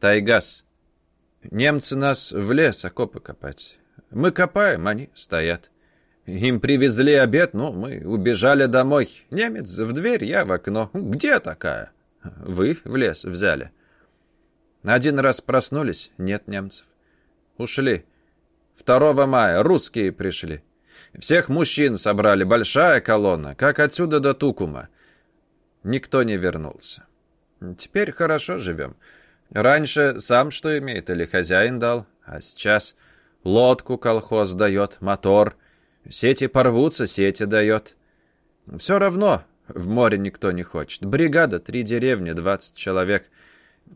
Тайгас. Немцы нас в лес окопы копать. Мы копаем, они стоят. Им привезли обед, ну, мы убежали домой. Немец в дверь, я в окно. Где такая? Вы в лес взяли. Один раз проснулись, нет немцев. Ушли. 2 мая русские пришли. Всех мужчин собрали, большая колонна, как отсюда до Тукума. Никто не вернулся. Теперь хорошо живем. Раньше сам что имеет или хозяин дал, а сейчас лодку колхоз дает, мотор. Сети порвутся, сети дает. Все равно в море никто не хочет. Бригада, три деревни, двадцать человек.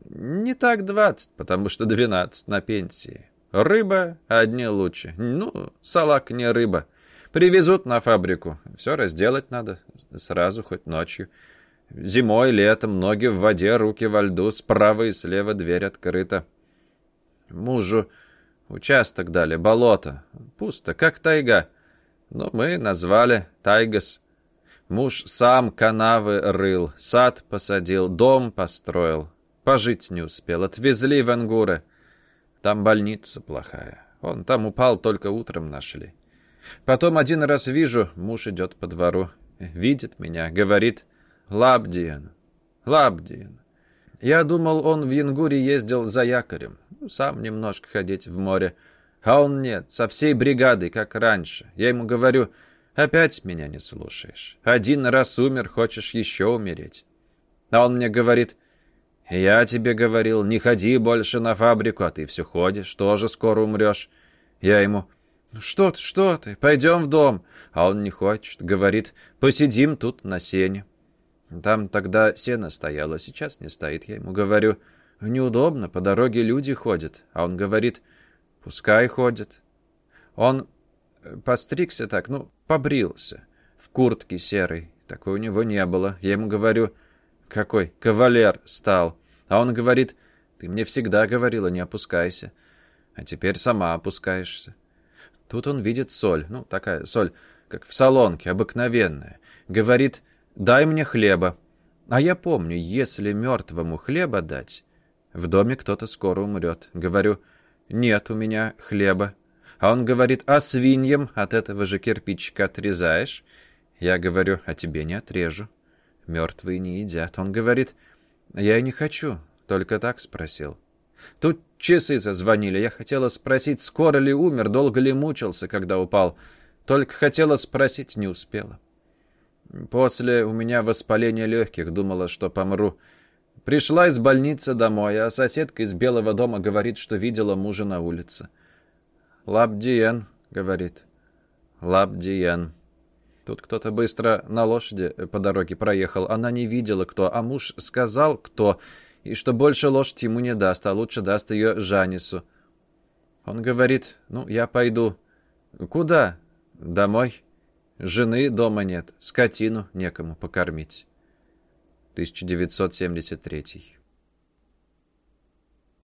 Не так двадцать, потому что двенадцать на пенсии. Рыба одни лучше. Ну, салак не рыба. Привезут на фабрику. Все разделать надо. Сразу, хоть ночью. Зимой, летом, ноги в воде, руки во льду. Справа и слева дверь открыта. Мужу участок дали, болото. Пусто, как тайга. Но мы назвали Тайгас. Муж сам канавы рыл, сад посадил, дом построил. Пожить не успел, отвезли в Ангуры. Там больница плохая. Он там упал, только утром нашли. Потом один раз вижу, муж идет по двору, видит меня, говорит «Лабдиен, Лабдиен». Я думал, он в Янгуре ездил за якорем, сам немножко ходить в море. А он нет, со всей бригадой, как раньше. Я ему говорю, опять меня не слушаешь. Один раз умер, хочешь еще умереть. А он мне говорит, я тебе говорил, не ходи больше на фабрику, а ты все ходишь, тоже скоро умрешь. Я ему, «Ну «Что ты, что ты? Пойдем в дом». А он не хочет. Говорит, посидим тут на сене. Там тогда сено стояло, сейчас не стоит. Я ему говорю, неудобно, по дороге люди ходят. А он говорит, пускай ходят. Он э, постригся так, ну, побрился. В куртке серой. Такой у него не было. Я ему говорю, какой кавалер стал. А он говорит, ты мне всегда говорила, не опускайся. А теперь сама опускаешься. Тут он видит соль, ну, такая соль, как в солонке, обыкновенная. Говорит, дай мне хлеба. А я помню, если мертвому хлеба дать, в доме кто-то скоро умрет. Говорю, нет у меня хлеба. А он говорит, а свиньям от этого же кирпичика отрезаешь? Я говорю, а тебе не отрежу. Мертвые не едят. Он говорит, я не хочу, только так спросил. Тут часы зазвонили. Я хотела спросить, скоро ли умер, долго ли мучился, когда упал. Только хотела спросить, не успела. После у меня воспаление легких, думала, что помру. Пришла из больницы домой, а соседка из Белого дома говорит, что видела мужа на улице. «Лабдиен», — говорит. «Лабдиен». Тут кто-то быстро на лошади по дороге проехал. Она не видела, кто, а муж сказал, кто, и что больше лошадь ему не даст, а лучше даст ее Жанису. Он говорит, ну, я пойду. Куда? Домой. Жены дома нет, скотину некому покормить. 1973